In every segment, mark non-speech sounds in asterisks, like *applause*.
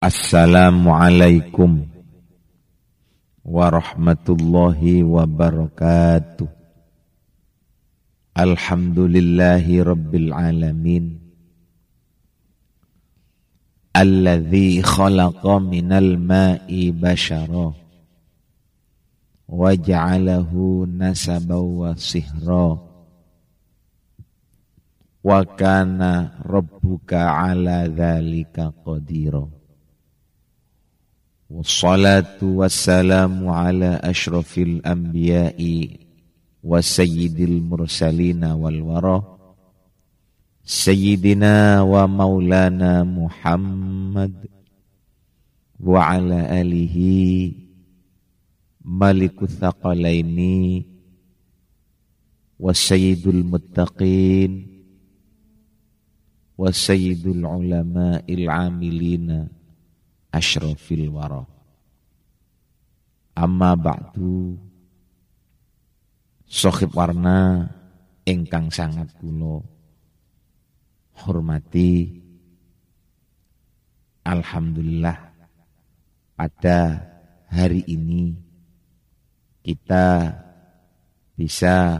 Assalamualaikum warahmatullahi wabarakatuh. Alhamdulillahi rabbil alamin. Alladhi khalaqa minal ma'i bashara waja'alahu nasaban wa sihra wa kana rabbuka ala dhalika qadira والصلاة والسلام على أشرف الأنبياء وسيد المرسلين والورى سيدنا ومولانا محمد وعلى آله ملك الثقلين وسيد المتقين وسيد العلماء العاملين. Asyrafil wara. Amma ba'du sohib warna ingkang sangat kulo hormati Alhamdulillah pada hari ini kita bisa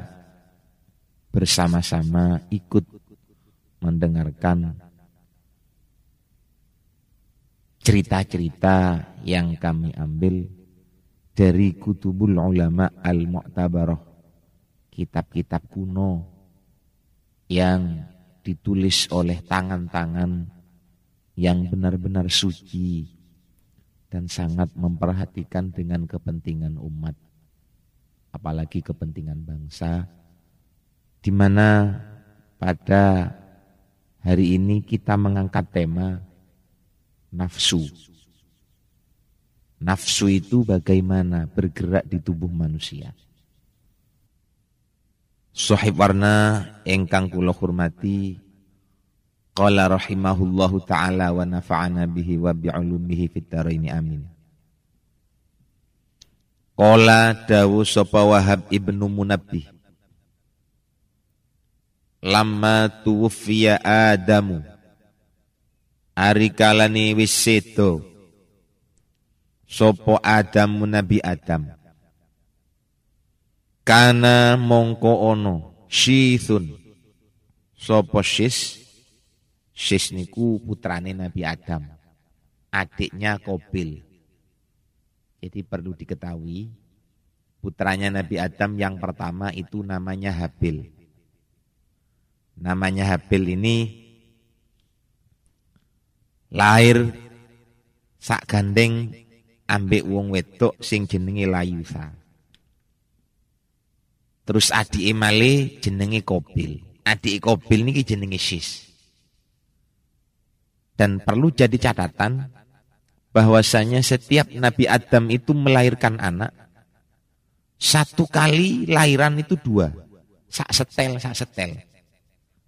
bersama-sama ikut mendengarkan cerita-cerita yang kami ambil dari kutubul ulama al-mu'tabarah kitab-kitab kuno yang ditulis oleh tangan-tangan yang benar-benar suci dan sangat memperhatikan dengan kepentingan umat apalagi kepentingan bangsa di mana pada hari ini kita mengangkat tema nafsu. Nafsu itu bagaimana bergerak di tubuh manusia. Sahib warna engkang kula hormati qala rahimahullahu taala wa nafa'ana bihi wa bi'ulumihi fit dharain amin. Qala dawu sapa Wahab ibnu Munabbih Lama tuwfiya Adamu Ari kalani wis sedo. Sopo Adam Nabi Adam? Kana mongko ono Shithun Sopo Shis Shis niku putrane Nabi Adam. Adiknya Kobil. Jadi perlu diketahui Putranya Nabi Adam yang pertama itu namanya Habil. Namanya Habil ini lahir sak gandeng ambek wong wedok sing jenenge Layusa. Terus adik Emale jenenge Kobil. Adik Kobil niki jenenge Sis. Dan perlu jadi catatan bahwasanya setiap Nabi Adam itu melahirkan anak satu kali lahiran itu dua. Sak setel, sak setel.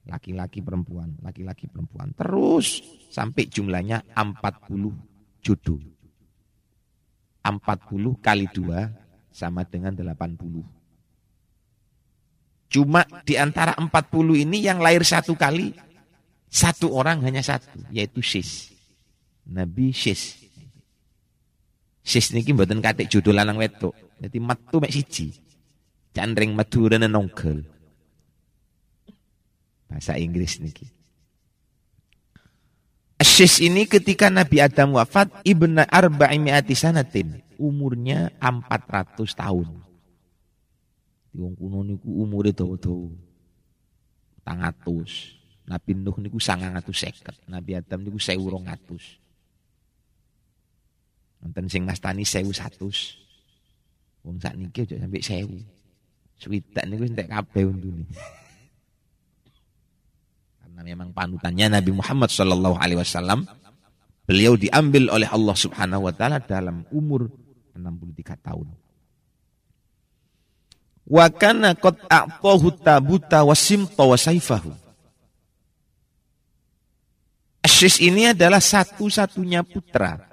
Laki-laki perempuan, laki-laki perempuan. Terus sampai jumlahnya 40 jodoh. 40 kali 2 sama dengan 80. Cuma di antara 40 ini yang lahir satu kali, satu orang hanya satu, yaitu Sis. Nabi Sis. Sis niki mboten katik jodoh lanang wedok. Jadi metu mek siji. Candring madura nongkel. Bahasa Inggris niki. Asyis ini ketika Nabi Adam wafat ibna arba'imi'ati sanatin. Umurnya 400 tahun. Wong kuno niku umure dawa-dawa. Tangatus. Nabi Nuh niku sangangatus seket. Nabi Adam niku sewu rongatus. Nonton sing ngastani sewu satus. Wong sak niki aja sampai sewu. Swidak niku entek kabeh untune karena memang panutannya Nabi Muhammad Shallallahu Alaihi Wasallam beliau diambil oleh Allah Subhanahu Wa Taala dalam umur 63 tahun. Wa kana qad tabuta wa saifahu. Asyis ini adalah satu-satunya putra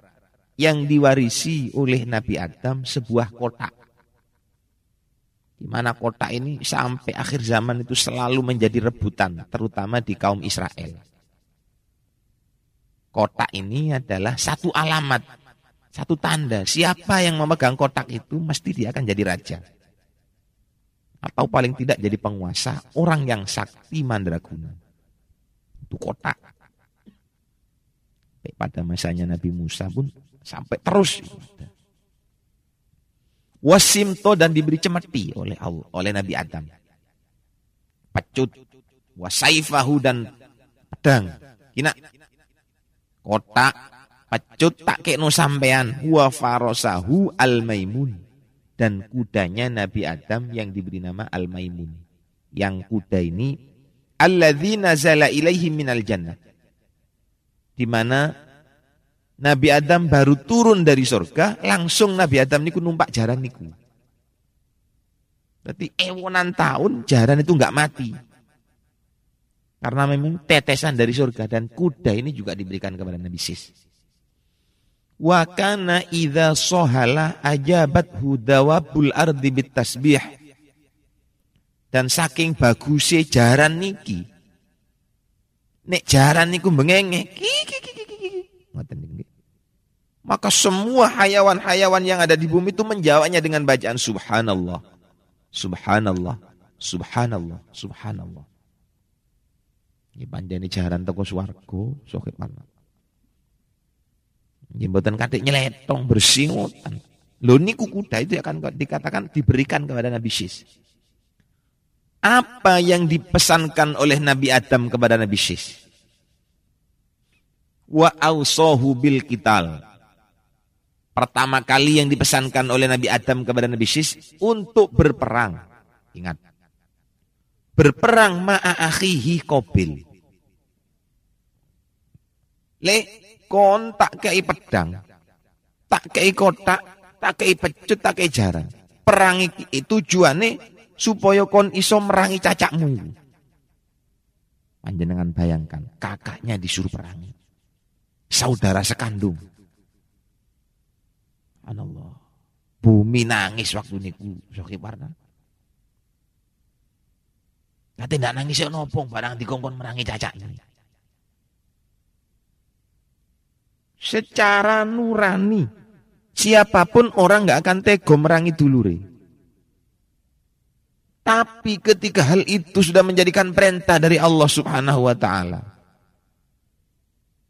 yang diwarisi oleh Nabi Adam sebuah kotak. Di mana kota ini sampai akhir zaman itu selalu menjadi rebutan, terutama di kaum Israel. Kotak ini adalah satu alamat, satu tanda. Siapa yang memegang kotak itu mesti dia akan jadi raja. Atau paling tidak jadi penguasa, orang yang sakti mandraguna. Itu kotak. Pada masanya Nabi Musa pun sampai terus. Wasimto dan diberi cemeti oleh Allah, oleh Nabi Adam. Pecut, wasaifahu dan pedang. Kina. Kotak pecut tak kekno sampean. Wa farosahu al maimun dan kudanya Nabi Adam yang diberi nama al maimun yang kuda ini alladzi nazala ilaihi minal jannah. Di mana Nabi Adam baru turun dari surga langsung Nabi Adam niku numpak jaran niku berarti ewonan tahun jaran itu nggak mati karena memang tetesan dari surga dan kuda ini juga diberikan kepada Nabi Sis. Wa kana idza sohala ajabat hudawabul ardi bit tasbih. Dan saking bagusnya jaran niki. Nek jaran niku bengenge. Maka semua hayawan-hayawan yang ada di bumi itu menjawabnya dengan bacaan subhanallah. Subhanallah. Subhanallah. Subhanallah. Ini panjani jaran toko swarga sokit mana. Jembatan katik nyeletong bersingotan. Lo niku kuda itu akan dikatakan diberikan kepada Nabi Sis. Apa yang dipesankan oleh Nabi Adam kepada Nabi Sis? Wa ausohu bil kital. Pertama kali yang dipesankan oleh Nabi Adam kepada Nabi Sis untuk berperang. Ingat. Berperang ma'akhihi kobil. Le kon tak kei pedang, tak kei kotak, tak kei pecut, tak kei jarang. Perang iki tujuane supaya kon iso merangi cacakmu. Panjenengan bayangkan, kakaknya disuruh perangi. Saudara sekandung. Allah. Bumi nangis waktu niku Soki Parna. Nanti ndak nangis ya nopong barang dikongkon merangi cacaknya. secara nurani. Siapa pun orang nggak akan tego merangi dulure. Tapi ketika hal itu sudah menjadikan perintah dari Allah Subhanahu wa taala.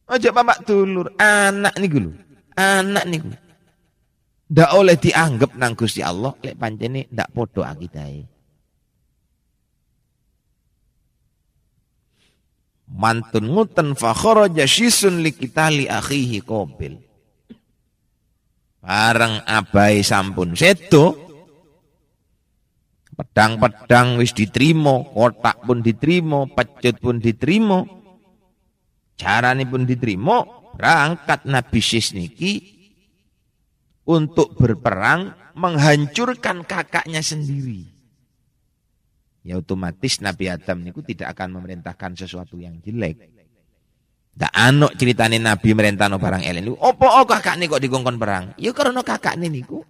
Aja bapak dulur, anak nih dulu. Anak nih dulu. Ndak oleh dianggap nang Gusti Allah lek pancene ndak podo akidahe. mantun nguten fa kharaja syisun likitali akhihi qabil bareng abai sampun sedo pedang-pedang wis diterima kotak pun diterima pecut pun diterima carane pun diterima berangkat Nabi Sis niki untuk berperang menghancurkan kakaknya sendiri ya otomatis Nabi Adam niku tidak akan memerintahkan sesuatu yang jelek. Tak anok ceritane Nabi merintahno barang elek. Opo oh kakak nih kok digongkon perang? Ya karena kakak niku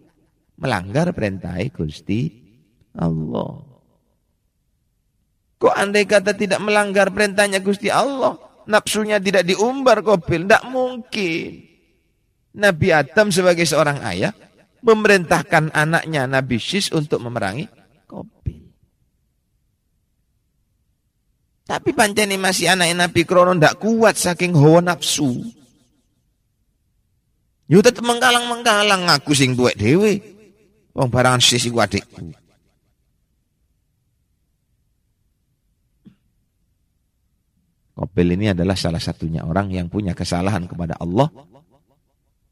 melanggar perintah Gusti Allah. Kok andai kata tidak melanggar perintahnya Gusti Allah, nafsunya tidak diumbar kopil, tidak mungkin. Nabi Adam sebagai seorang ayah memerintahkan anaknya Nabi Sis untuk memerangi kopil. Tapi pancene masih anak Nabi Krono ndak kuat saking hawa nafsu. Yo tetep mengkalang-mengkalang ngaku sing tuwek dhewe. Wong barangan sisi adikku. Kopel ini adalah salah satunya orang yang punya kesalahan kepada Allah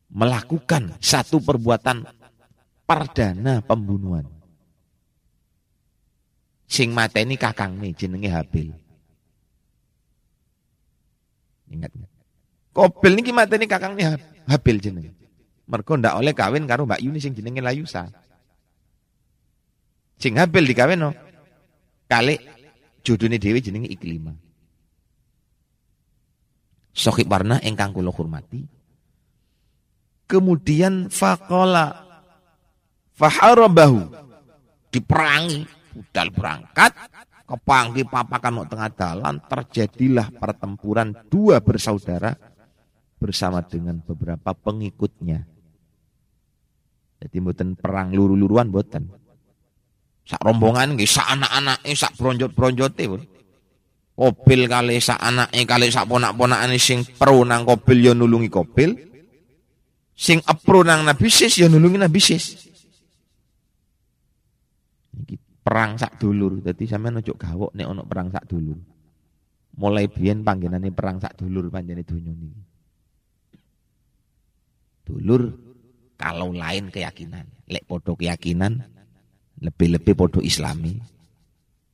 melakukan satu perbuatan perdana pembunuhan. Sing mata ini kakang nih jenenge Habil. Ingat. Kobel niki mateni kakang nih Habil jenenge. Mergo ndak oleh kawin karo Mbak Yuni sing jenenge Layusa. Sing Habil dikawin no. Kali jodone dhewe jenenge Iklima. Sohib warna engkang kula hormati. Kemudian fakola faharabahu diperangi budal berangkat Kepanggi papakan mau tengah dalan terjadilah pertempuran dua bersaudara bersama dengan beberapa pengikutnya. Jadi mboten perang luru-luruan mboten. Sak rombongan nggih sak anak-anake sak bronjot-bronjote pun. Kobil kali sak anake kali sak ponak-ponakane sing pro nang kobil ya nulungi kobil. Sing apro nang Nabi Sis ya nulungi Nabi Sis. Perang sak dulur. Dadi sampean ojo gawok nek ana perang sak dulur. Mulai biyen panggenane perang sak dulur panjene donya niki. Dulur kalau lain keyakinan, lek podo keyakinan lebih-lebih podo islami.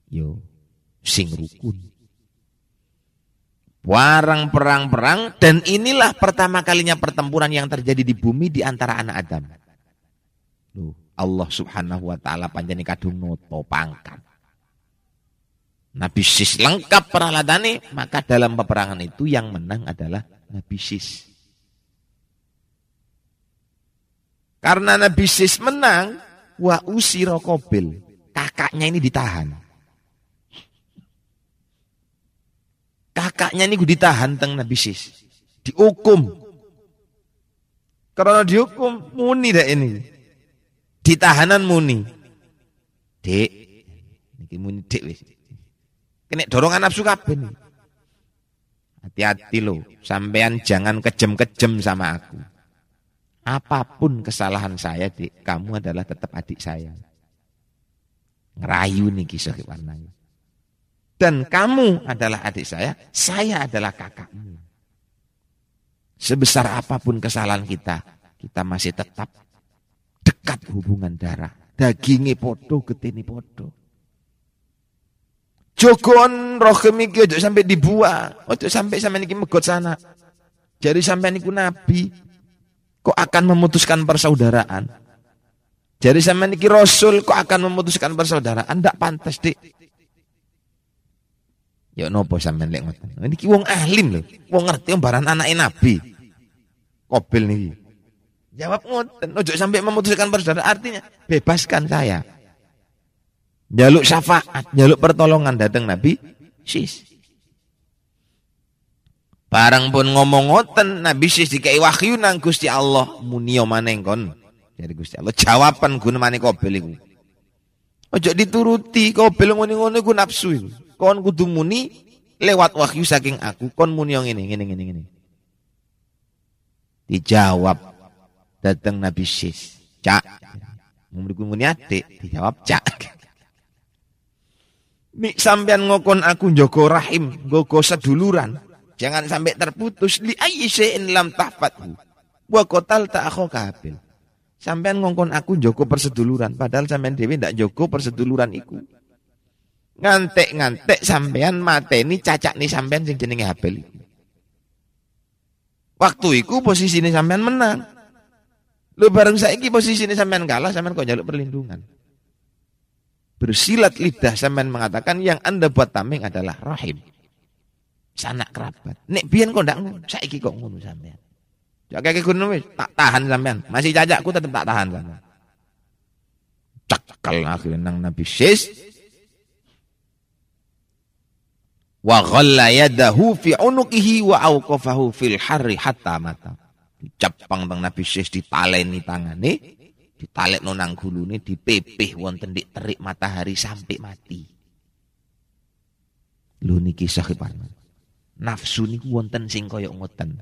Yo sing rukun. Warang perang-perang dan inilah pertama kalinya pertempuran yang terjadi di bumi di antara anak Adam. Loh, Allah Subhanahu wa taala panjani kadung noto pangkat. Nabi Sis lengkap peralatannya, maka dalam peperangan itu yang menang adalah Nabi Sis. Karena Nabi Sis menang, wa usiro kobil. Kakaknya ini ditahan. Kakaknya ini gue ditahan teng Nabi Sis. Dihukum. Karena dihukum muni dah ini. Ditahanan muni. Dek. Ini muni dek wis. Kena dorongan nafsu kabeh nih. Hati-hati loh, sampean jangan kejem-kejem sama aku. Apa pun kesalahan saya, dik, kamu adalah tetap adik saya. Ngerayu nih kisah warnanya. Dan kamu adalah adik saya, saya adalah kakakmu. Sebesar apa pun kesalahan kita, kita masih tetap dekat hubungan darah. Dagingi podo, getini podo. Jogon roh kemiki ojo sampai dibuang, ojo sampai sampai niki megot sana. Jadi sampai niku nabi kok akan memutuskan persaudaraan. Jadi sampai niki rasul kok akan memutuskan persaudaraan, ndak pantas, Dik. Ya nopo sampean lek ngoten. Niki wong alim lho, wong ngerti baran anake nabi. Kobil niki. Jawab ngoten, ojo sampai memutuskan persaudaraan artinya bebaskan saya. Jaluk syafaat, jaluk pertolongan datang Nabi Sis. Barang pun ngomong ngoten Nabi Sis dikai wahyu nang Gusti Allah munio maneng kon. Jadi Gusti Allah jawaban guna mani kobel iku. Ojo dituruti kobel ngene-ngene ku nafsu iku. Kon kudu muni lewat wahyu saking aku kon muni yang ini ngene ngene ngene. Dijawab datang Nabi Sis. Cak. Muni adik dijawab cak. *laughs* Mik sampean ngokon aku njogo rahim, gogo seduluran. Jangan sampai terputus li ayyi'in lam tahfathu. Wa qatal ta kabil. Sampean ngongkon aku njogo perseduluran, padahal sampean dhewe ndak njogo perseduluran iku. Ngantek-ngantek sampean mateni cacak nih sampean sing jenenge Habil Waktu iku posisine sampean menang. Lu bareng saiki posisine sampean kalah, sampean kok njaluk perlindungan bersilat lidah sampean mengatakan yang anda buat tameng adalah rahim. Sanak kerabat. Nek biyen kok ndak ngono, saiki kok ngono sampean. Jaga kayak ngono wis, tak tahan sampean. Masih cajakku tetap tak tahan sampean. Cakal akhirnya nang Nabi Sis. Wa ghalla yadahu fi unukihi wa awqafahu fil harri hatta mata. Dicapang tang Nabi Sis ditaleni tangane ditalek nonang gulune dipepeh wonten di terik matahari sampai mati. Lu niki sahiban. Nafsu niku wonten sing koyok ngoten.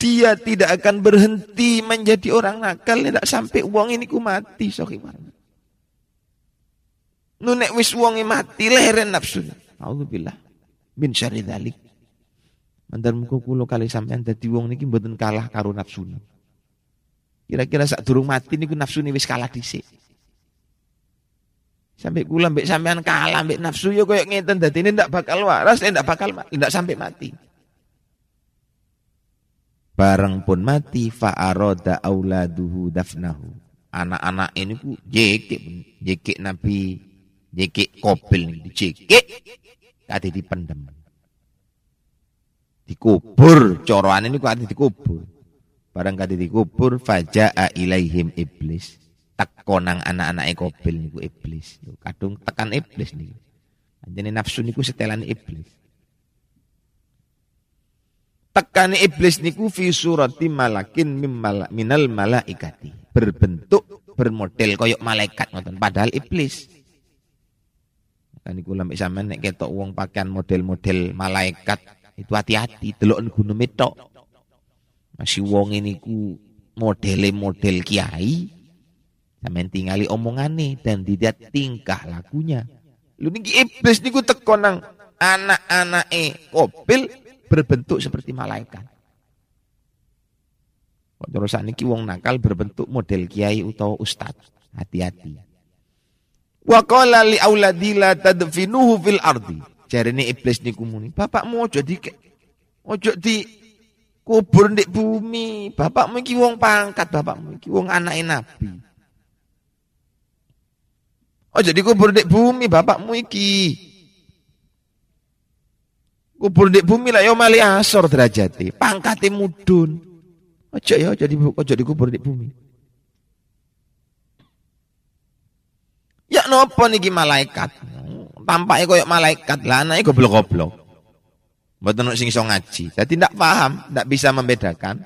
Dia tidak akan berhenti menjadi orang nakal tidak sampai uang ini ku mati sahiban. Nunek wis uangnya mati leren nafsu. Alhamdulillah. Min syari dalik. Mandar muka kulo kali sampean dadi wong niki mboten kalah karo nafsu. Kira-kira saat durung mati niku nafsu wis kalah dhisik. Sampai kula mbek sampean kalah mbek nafsu yo koyo ngeten ini ndak bakal waras, ndak bakal ndak sampai mati. Bareng pun mati fa arada auladuhu dafnahu. Anak-anak ini ku jekik jekik Nabi jekik kopil nih jekik tadi dipendem. Dikubur coroan ini ku ati dikubur. Barang kali dikubur faja'a ilaihim iblis. Tekonang anak-anak ekobil niku iblis. Kadung tekan iblis niku. Jadi nafsu niku setelan iblis. tekani iblis niku fi surati malakin minal malaikati berbentuk bermodel koyok malaikat padahal iblis kan iku lambek sampean nek ketok wong pakaian model-model malaikat itu hati-hati delok gunung metok masih wong ini ku model-model kiai sampean tingali omongane dan tidak tingkah lakunya lu niki iblis niku teko nang anak-anake kopil berbentuk seperti malaikat. Kok terus niki wong nakal berbentuk model kiai utawa ustad. Hati-hati. Wa qala li auladi la tadfinuhu fil ardi. Jarene iblis niku muni, bapakmu ojo di ojo di kubur di bumi. Bapakmu iki wong pangkat, bapakmu iki wong anake nabi. Ojo kubur di bumi, bapakmu iki. Kubur di bumi lah yo mali asor derajati, pangkate mudun. Ojo ya jadi ojo dikubur di bumi. Ya nopo niki malaikat. Tampaknya koyok malaikat lah anake goblok-goblok. Mboten sing iso ngaji. Jadi tidak paham, tidak bisa membedakan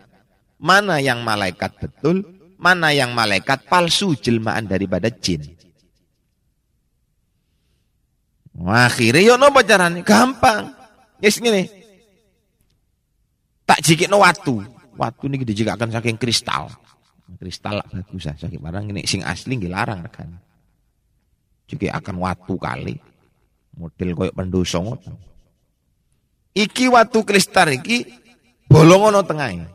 mana yang malaikat betul, mana yang malaikat palsu jelmaan daripada jin. Akhirnya yo nopo carane? Gampang. Yes ngene. Tak no watu. Watu niki dijikakan saking kristal. Kristal lah bagus saking barang ini sing asli nggih larang regane. Akan watu kali. Model koyo pendoso ngoten. Iki watu kristal iki bolong tengahe.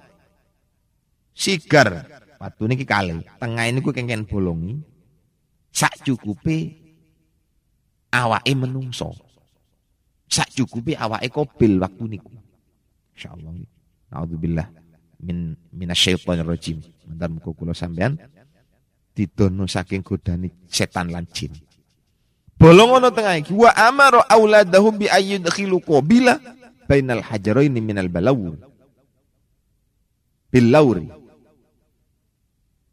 Sigar watu niki kali. Tengah ini ku kengken bolongi. Sak cukupe awake menungso sak cukupi awake kobil waktu niku. Insyaallah. Nauzubillah min minasyaitonir rajim. Mantan muga kula sampean didono saking godani setan lan jin. Bolong ana tengah iki wa amara auladahum bi ayyudkhilu qabila bainal hajarain minal balawur. Bilauri.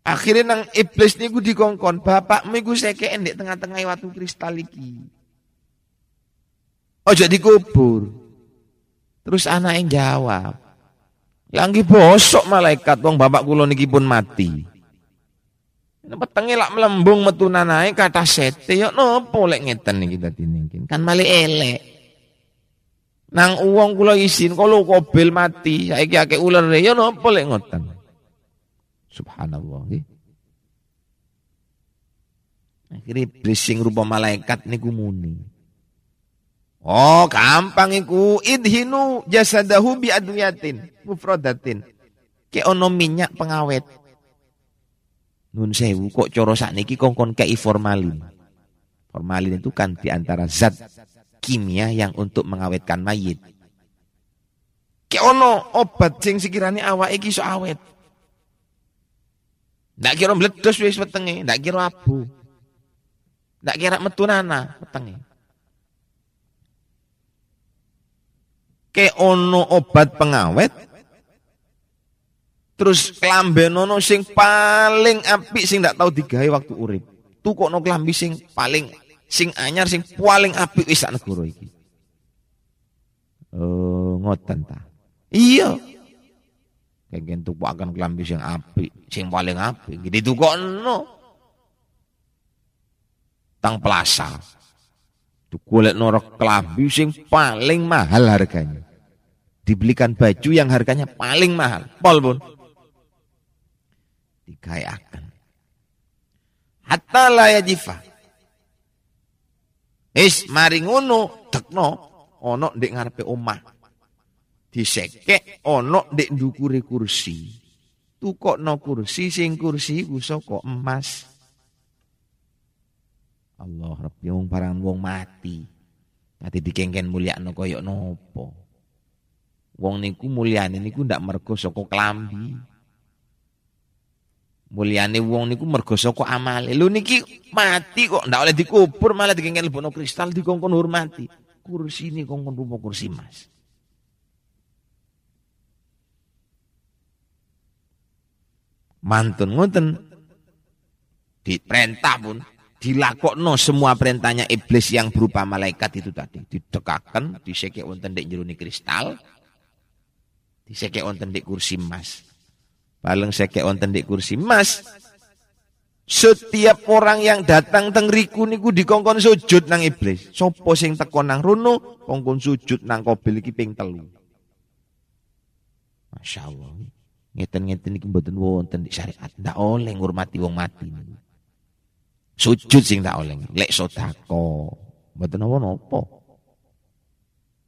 Akhirnya nang iblis niku dikongkon, bapakmu iku seke endek tengah-tengah watu kristal iki. Ojo dikubur. Terus anak yang jawab. Lagi bosok malaikat wong bapak kula niki pun mati. Petenge lak melembung metu nanae kata sete yo nopo lek ngeten niki dadi niki. Kan male elek. Nang uang kula isin kalau kobil mati saiki akeh ular yo nopo lek ngoten. Subhanallah nggih. Akhirnya brising rupa malaikat niku muni. Oh, gampang iku. Idhinu jasadahu bi adwiyatin mufradatin. Ke ono minyak pengawet. Nun sewu kok coro sakniki kongkon kei formalin. Formalin itu kan di antara zat kimia yang untuk mengawetkan mayit. Ke ono obat sing sekiranya awak iki so awet. Ndak kira meledos wis wetenge, ndak kira abu. Ndak kira metu nana wetenge. ke ono obat pengawet terus klambe nono sing paling apik sing ndak tahu digawe waktu urip. Tukokno klambi sing paling sing anyar sing paling apik wis sak negara iki. Oh ngoten ta? Iya. Kengken akan klambi sing apik sing paling apik. Gitu tukokno tang plaza. Golek norok klambi sing paling mahal harganya. Dibelikan baju yang harganya paling mahal. Pol pun. Dikayakan. Hatta la yajifa. Is mari ngono tekno ono ndek ngarepe omah. Diseke ono ndek ndukure kursi. Tukokno kursi sing kursi ku saka emas. Allah Rabbi wong barang wong mati. Tadi dikengken no koyok nopo. Wong niku mulyane niku ndak mergo saka klambi. Mulyane wong niku mergo saka amale. Lho niki mati kok ndak oleh dikubur malah dikengken lebono kristal dikongkon hormati. Kursi ini kongkon rupa kursi mas. Mantun ngoten diperintah pun dilakokno semua perintahnya iblis yang berupa malaikat itu tadi didekakan diseke wonten dek jeruni kristal Diseke wonten di kursi emas. Paling seke wonten di kursi emas. Setiap orang yang datang teng riku niku dikongkon sujud nang iblis. Sopo sing teko nang rono kongkon sujud nang kobil iki ping telu. Masya Allah. Ngeten-ngeten iki mboten wonten di syariat. Ndak oleh ngurmati wong mati. Sujud sing ndak oleh. Lek sodako. Mboten napa-napa.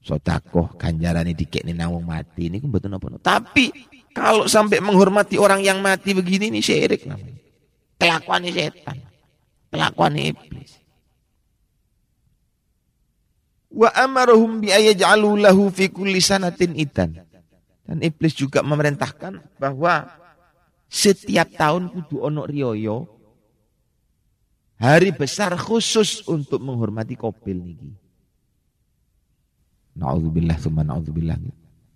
Sodako ganjarane dikekne nang wong mati niku mboten napa-napa. Tapi kalau sampai menghormati orang yang mati begini ini syirik namanya. Kelakuan setan. Kelakuan iblis. Wa amarahum bi ayaj'alu lahu fi kulli sanatin itan. Dan iblis juga memerintahkan bahwa setiap tahun kudu ono riyoyo hari besar khusus untuk menghormati kopil niki. Nauzubillah summa nauzubillah.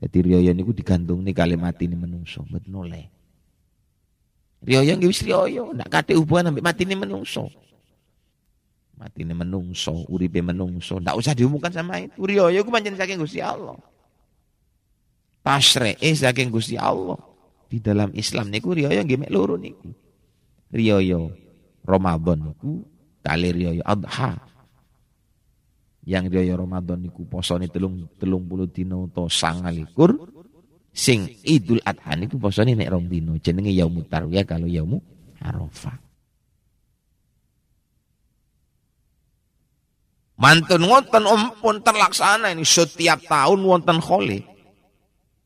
Jadi riyoyo niku digantung nih kalimat ini menungso, betul oleh. Riyoyo nggih wis riyoyo, ndak kate hubungan ambek matine menungso. Matine menungso, uripe menungso, ndak usah diumumkan sama itu. Riyoyo ku pancen saking Gusti Allah. eh saking Gusti Allah. Di dalam Islam niku riyoyo nggih mek loro niku. Riyoyo Ramadan niku kali riyoyo Adha. Yang riyoyo Ramadan niku posone telung telung puluh dino to sangalikur Sing Idul Adha niku posone nek rong dino jenenge yaumut tarwiyah kalau yaumu Arafah. Mantun wonten pun terlaksana ini setiap tahun wonten kholi.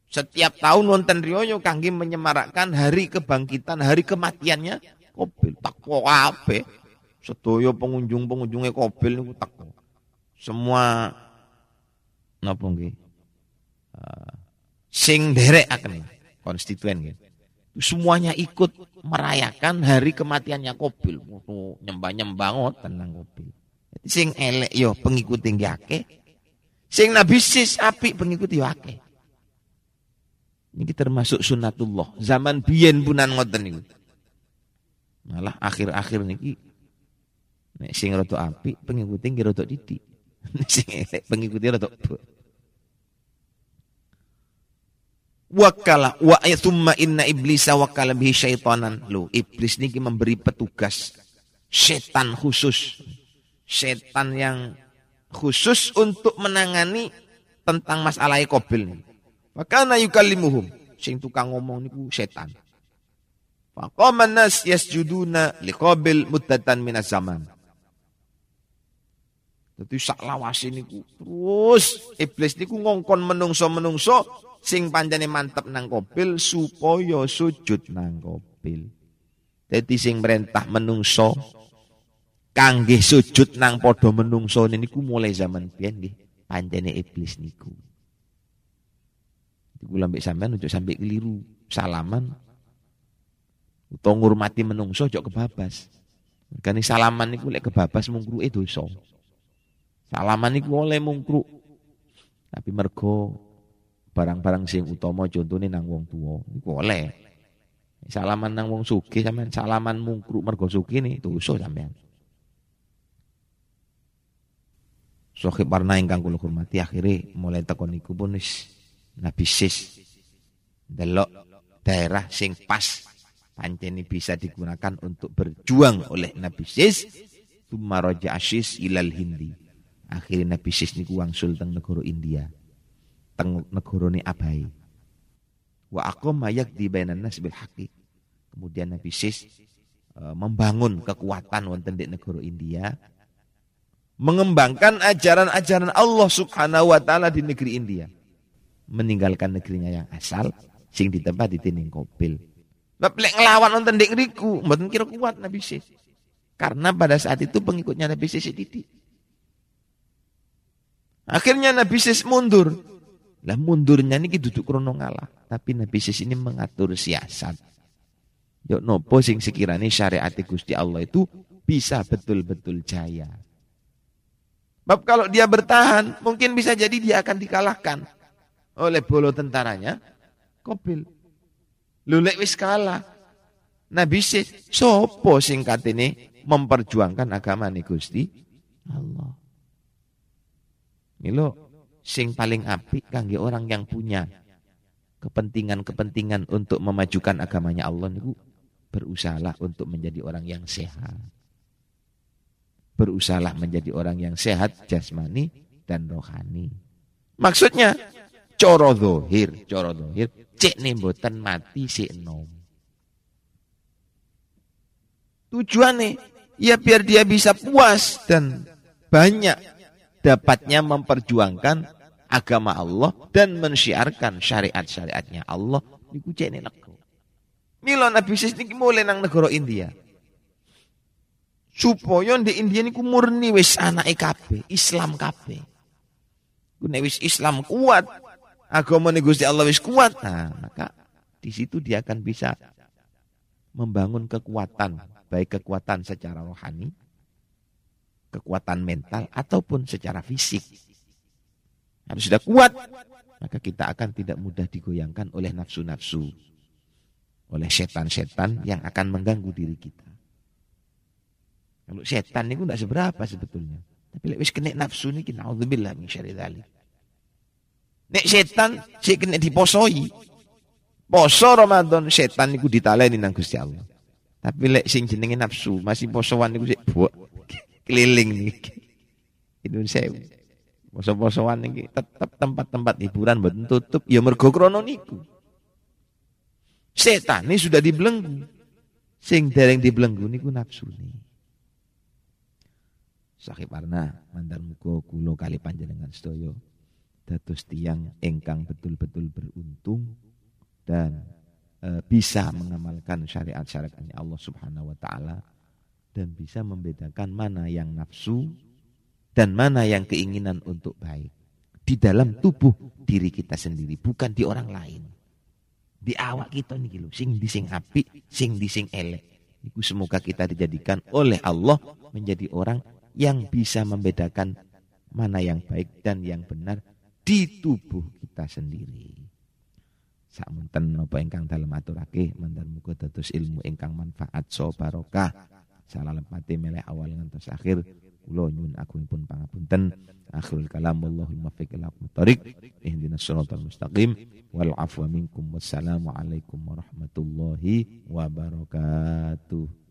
Setiap tahun wonten riyoyo kangge menyemarakkan hari kebangkitan, hari kematiannya Kobil. Takwa kabeh. Sedaya pengunjung-pengunjunge Kobil niku takwa. Semua napa nggih? Uh, sing derek akan konstituen gitu. Semuanya ikut merayakan hari kematiannya Kobil. Nyembah-nyembah ngoten nang Kobil. Sing elek yo pengikut tinggi ake. Sing nabi sis api pengikut yo ake. Ini termasuk sunatullah. Zaman biyen punan ngoten niku. Malah akhir-akhir niki nek sing rada api pengikut tinggi rada didik. *laughs* sing elek pengikut rada Wakala wa thumma inna iblisa wakala bihi syaitanan. Lu iblis niki memberi petugas setan khusus. Setan yang khusus untuk menangani tentang masalah kobil. Maka na yukallimuhum. Sing tukang ngomong niku setan. Faqama nas yasjuduna liqabil muddatan minas zaman. Dadi sak lawase niku terus iblis niku ngongkon menungso-menungso sing pancene mantep nang kopil supaya sujud nang kopil. Dadi sing merentah menungso kangge sujud nang padha menungso niku mulai zaman biyen nggih pancene iblis niku. Iku lambek sampean ojo sampai keliru salaman utawa ngurmati menungso ojo kebabas. Mergane salaman niku lek kebabas mungkruke dosa. Salaman niku oleh mungkruk. Tapi mergo barang-barang sing utama contohnya nang wong tua iku oleh. Salaman nang wong sugih sampean salaman mungkruk mergo sugih nih dosa sampean Sohib warna ingkang kula hormati akhirnya mulai tekon niku pun wis nabi sis delok daerah sing pas panceni bisa digunakan untuk berjuang oleh nabi sis. Tumaraja asis ilal hindi akhirnya nabi sis niku wangsul teng negara India teng negarane abai. Wa aqama yakdi bainan nas bil haqi. Kemudian Nabi Sis e, membangun kekuatan wonten di negara India mengembangkan ajaran-ajaran Allah Subhanahu wa taala di negeri India. Meninggalkan negerinya yang asal sing di tempat di tining kopil. Bapak ngelawan wonten di ngriku, mboten kira kuat Nabi Sis. Karena pada saat itu pengikutnya Nabi Sis didik. Akhirnya Nabi Sis mundur. Lah mundurnya ini duduk krono ngalah. Tapi Nabi Sis ini mengatur siasat. Yuk nopo sing sekiranya syariat Gusti Allah itu bisa betul-betul jaya. Bab kalau dia bertahan, mungkin bisa jadi dia akan dikalahkan oleh bolo tentaranya. Kopil. Lulek wis kalah. Nabi Sis, sopo singkat ini memperjuangkan agama nih Gusti Allah. Ini lo sing paling apik kangge orang yang punya kepentingan-kepentingan untuk memajukan agamanya Allah niku berusahalah untuk menjadi orang yang sehat. Berusahalah menjadi orang yang sehat jasmani dan rohani. Maksudnya coro dohir, coro dohir, cek nih mati si nom. Tujuannya ya biar dia bisa puas dan banyak dapatnya memperjuangkan agama Allah dan mensyiarkan syariat-syariatnya Allah niku cek lego. Milo Nabi sis niki mulai nang negara India supaya di India niku murni wis anake kabeh, Islam kabeh. Ku wis Islam kuat, agama Gusti Allah wis kuat, nah maka di situ dia akan bisa membangun kekuatan, baik kekuatan secara rohani, kekuatan mental ataupun secara fisik. Harus sudah kuat, maka kita akan tidak mudah digoyangkan oleh nafsu-nafsu, oleh setan-setan yang akan mengganggu diri kita. Kalau setan itu tidak seberapa sebetulnya. Tapi lek wis kena nafsu niki naudzubillah min syarri dzalik. Nek setan sik kena diposoi. Poso Ramadan setan niku ditaleni nang Gusti Allah. Tapi lek sing jenenge nafsu masih posoan niku sik buak keliling niki. Indonesia poso-posoan niki tetap tempat-tempat hiburan mboten tutup ya mergo krana niku. Setan ini sudah dibelenggu. Sing dereng dibelenggu niku nafsu nih. Sahib Arna mandar muga kula kali panjenengan sedaya dados tiang engkang betul-betul beruntung dan e, bisa mengamalkan syariat-syariatnya Allah Subhanahu wa taala dan bisa membedakan mana yang nafsu dan mana yang keinginan untuk baik di dalam tubuh diri kita sendiri bukan di orang lain di awak kita nih lho sing di sing api sing di sing elek Iku semoga kita dijadikan oleh Allah menjadi orang yang bisa membedakan mana yang baik dan yang benar di tubuh kita sendiri. Sakmunten napa ingkang dalem aturake mandar muga dados ilmu ingkang manfaat so barokah. Salah lepati meleh awal ngantos akhir. Kula nyuwun agungipun pangapunten. Akhirul kalam wallahul muwaffiq ila aqwamit Ihdinas shiratal mustaqim wal afwa minkum wassalamu alaikum warahmatullahi wabarakatuh.